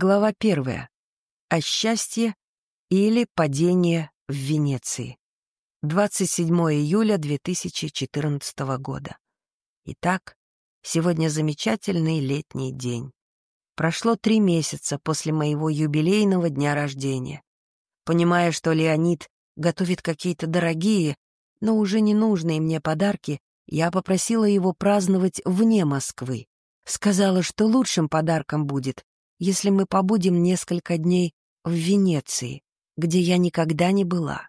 Глава первая. О счастье или падение в Венеции. 27 июля 2014 года. Итак, сегодня замечательный летний день. Прошло три месяца после моего юбилейного дня рождения. Понимая, что Леонид готовит какие-то дорогие, но уже ненужные мне подарки, я попросила его праздновать вне Москвы. Сказала, что лучшим подарком будет, если мы побудем несколько дней в Венеции, где я никогда не была.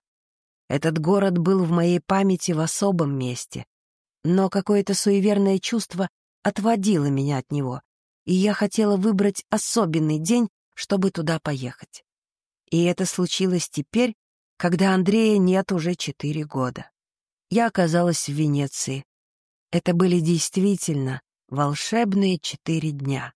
Этот город был в моей памяти в особом месте, но какое-то суеверное чувство отводило меня от него, и я хотела выбрать особенный день, чтобы туда поехать. И это случилось теперь, когда Андрея нет уже четыре года. Я оказалась в Венеции. Это были действительно волшебные четыре дня.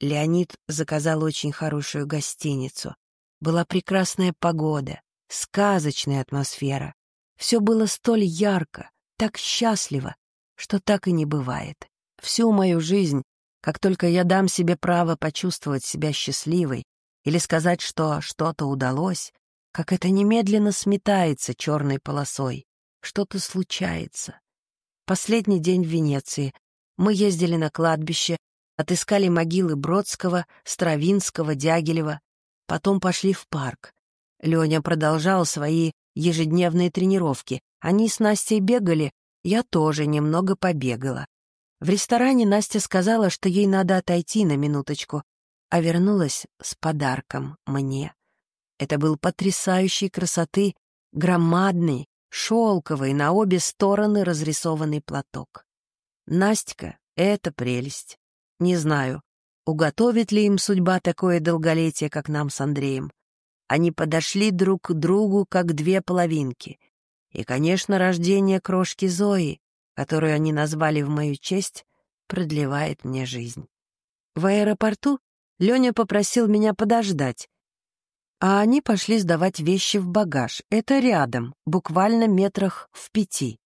Леонид заказал очень хорошую гостиницу. Была прекрасная погода, сказочная атмосфера. Все было столь ярко, так счастливо, что так и не бывает. Всю мою жизнь, как только я дам себе право почувствовать себя счастливой или сказать, что что-то удалось, как это немедленно сметается черной полосой, что-то случается. Последний день в Венеции, мы ездили на кладбище, отыскали могилы Бродского, Стравинского, Дягилева, потом пошли в парк. Леня продолжал свои ежедневные тренировки. Они с Настей бегали, я тоже немного побегала. В ресторане Настя сказала, что ей надо отойти на минуточку, а вернулась с подарком мне. Это был потрясающей красоты, громадный, шелковый, на обе стороны разрисованный платок. Настя — это прелесть. Не знаю, уготовит ли им судьба такое долголетие, как нам с Андреем. Они подошли друг к другу, как две половинки. И, конечно, рождение крошки Зои, которую они назвали в мою честь, продлевает мне жизнь. В аэропорту Леня попросил меня подождать, а они пошли сдавать вещи в багаж. Это рядом, буквально метрах в пяти.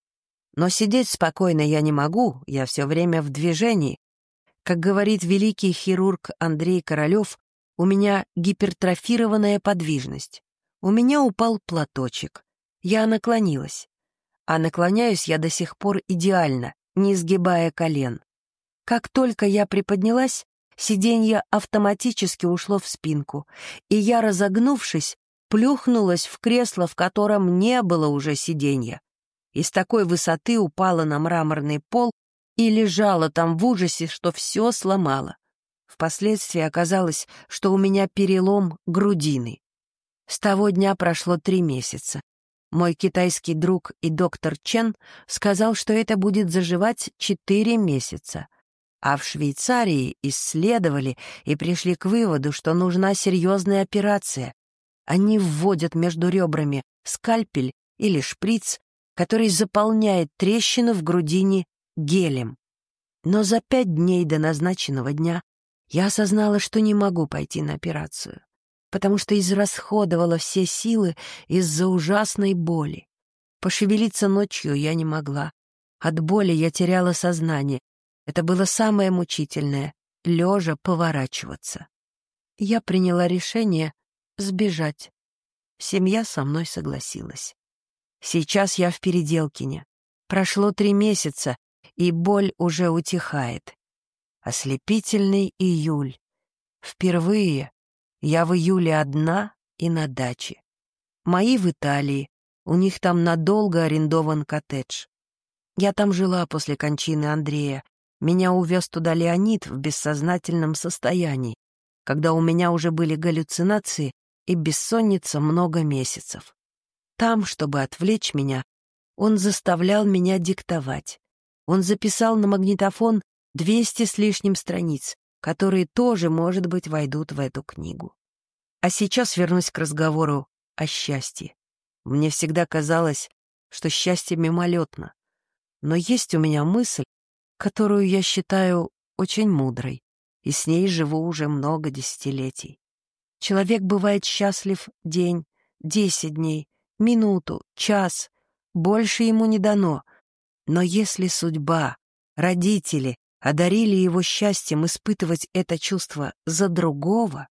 Но сидеть спокойно я не могу, я все время в движении. Как говорит великий хирург Андрей Королев, у меня гипертрофированная подвижность. У меня упал платочек. Я наклонилась. А наклоняюсь я до сих пор идеально, не сгибая колен. Как только я приподнялась, сиденье автоматически ушло в спинку, и я, разогнувшись, плюхнулась в кресло, в котором не было уже сиденья и с такой высоты упала на мраморный пол и лежала там в ужасе, что все сломала. Впоследствии оказалось, что у меня перелом грудины. С того дня прошло три месяца. Мой китайский друг и доктор Чен сказал, что это будет заживать четыре месяца. А в Швейцарии исследовали и пришли к выводу, что нужна серьезная операция. Они вводят между ребрами скальпель или шприц который заполняет трещину в грудине гелем. Но за пять дней до назначенного дня я осознала, что не могу пойти на операцию, потому что израсходовала все силы из-за ужасной боли. Пошевелиться ночью я не могла. От боли я теряла сознание. Это было самое мучительное — лежа поворачиваться. Я приняла решение сбежать. Семья со мной согласилась. Сейчас я в Переделкине. Прошло три месяца, и боль уже утихает. Ослепительный июль. Впервые я в июле одна и на даче. Мои в Италии, у них там надолго арендован коттедж. Я там жила после кончины Андрея. Меня увез туда Леонид в бессознательном состоянии, когда у меня уже были галлюцинации и бессонница много месяцев. Там, чтобы отвлечь меня, он заставлял меня диктовать. Он записал на магнитофон двести с лишним страниц, которые тоже, может быть, войдут в эту книгу. А сейчас вернусь к разговору о счастье. Мне всегда казалось, что счастье мимолетно. Но есть у меня мысль, которую я считаю очень мудрой, и с ней живу уже много десятилетий. Человек бывает счастлив день, десять дней, минуту, час, больше ему не дано. Но если судьба, родители одарили его счастьем испытывать это чувство за другого,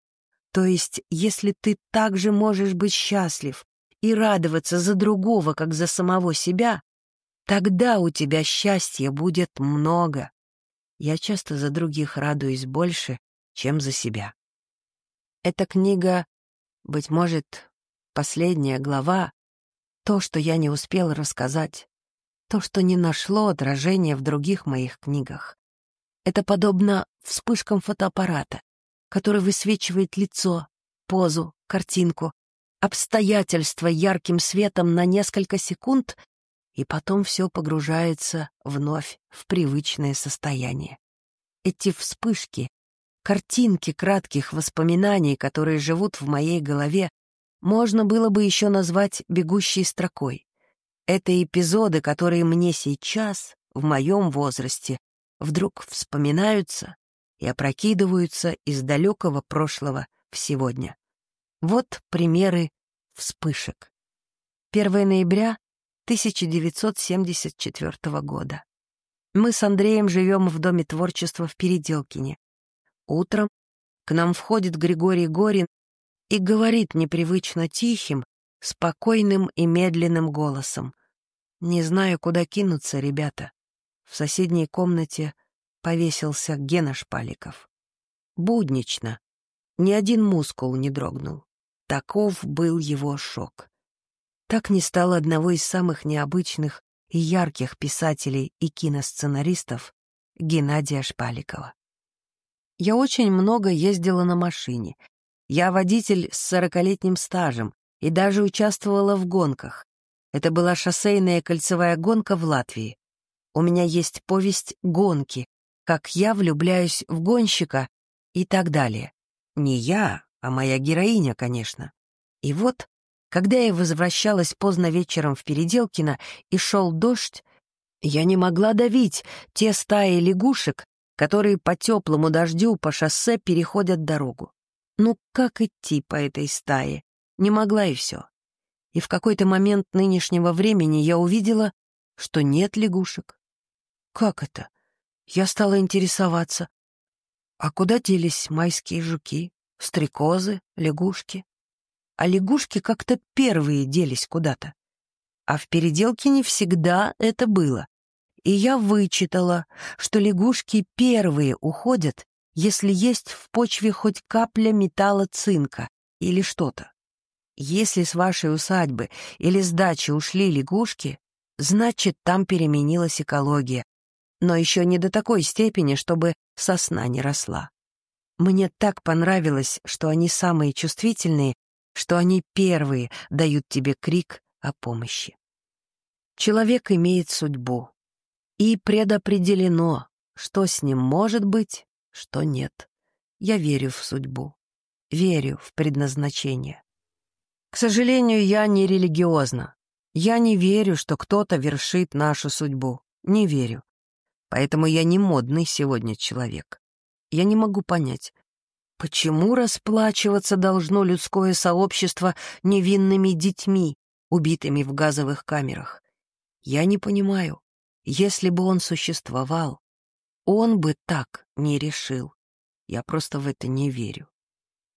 То есть, если ты также можешь быть счастлив и радоваться за другого, как за самого себя, тогда у тебя счастья будет много. Я часто за других радуюсь больше, чем за себя. Эта книга, быть может, последняя глава, то, что я не успел рассказать, то, что не нашло отражения в других моих книгах. Это подобно вспышкам фотоаппарата, который высвечивает лицо, позу, картинку, обстоятельства ярким светом на несколько секунд, и потом все погружается вновь в привычное состояние. Эти вспышки, картинки кратких воспоминаний, которые живут в моей голове, можно было бы еще назвать бегущей строкой. Это эпизоды, которые мне сейчас, в моем возрасте, вдруг вспоминаются и опрокидываются из далекого прошлого в сегодня. Вот примеры вспышек. 1 ноября 1974 года. Мы с Андреем живем в Доме творчества в Переделкине. Утром к нам входит Григорий Горин и говорит непривычно тихим, спокойным и медленным голосом. «Не знаю, куда кинуться, ребята. В соседней комнате повесился Гена Шпаликов. Буднично. Ни один мускул не дрогнул. Таков был его шок. Так не стало одного из самых необычных и ярких писателей и киносценаристов Геннадия Шпаликова. Я очень много ездила на машине. Я водитель с сорокалетним стажем и даже участвовала в гонках. Это была шоссейная кольцевая гонка в Латвии. У меня есть повесть «Гонки», как я влюбляюсь в гонщика и так далее. Не я, а моя героиня, конечно. И вот, когда я возвращалась поздно вечером в Переделкино и шел дождь, я не могла давить те стаи лягушек, которые по теплому дождю по шоссе переходят дорогу. Ну как идти по этой стае? Не могла и все. И в какой-то момент нынешнего времени я увидела, что нет лягушек. Как это? Я стала интересоваться. А куда делись майские жуки, стрекозы, лягушки? А лягушки как-то первые делись куда-то. А в переделке не всегда это было. И я вычитала, что лягушки первые уходят, если есть в почве хоть капля металла цинка или что-то. Если с вашей усадьбы или с дачи ушли лягушки, значит, там переменилась экология, но еще не до такой степени, чтобы сосна не росла. Мне так понравилось, что они самые чувствительные, что они первые дают тебе крик о помощи. Человек имеет судьбу, и предопределено, что с ним может быть, что нет. Я верю в судьбу, верю в предназначение. К сожалению, я не религиозна. Я не верю, что кто-то вершит нашу судьбу. Не верю. Поэтому я не модный сегодня человек. Я не могу понять, почему расплачиваться должно людское сообщество невинными детьми, убитыми в газовых камерах. Я не понимаю, если бы он существовал, он бы так не решил. Я просто в это не верю.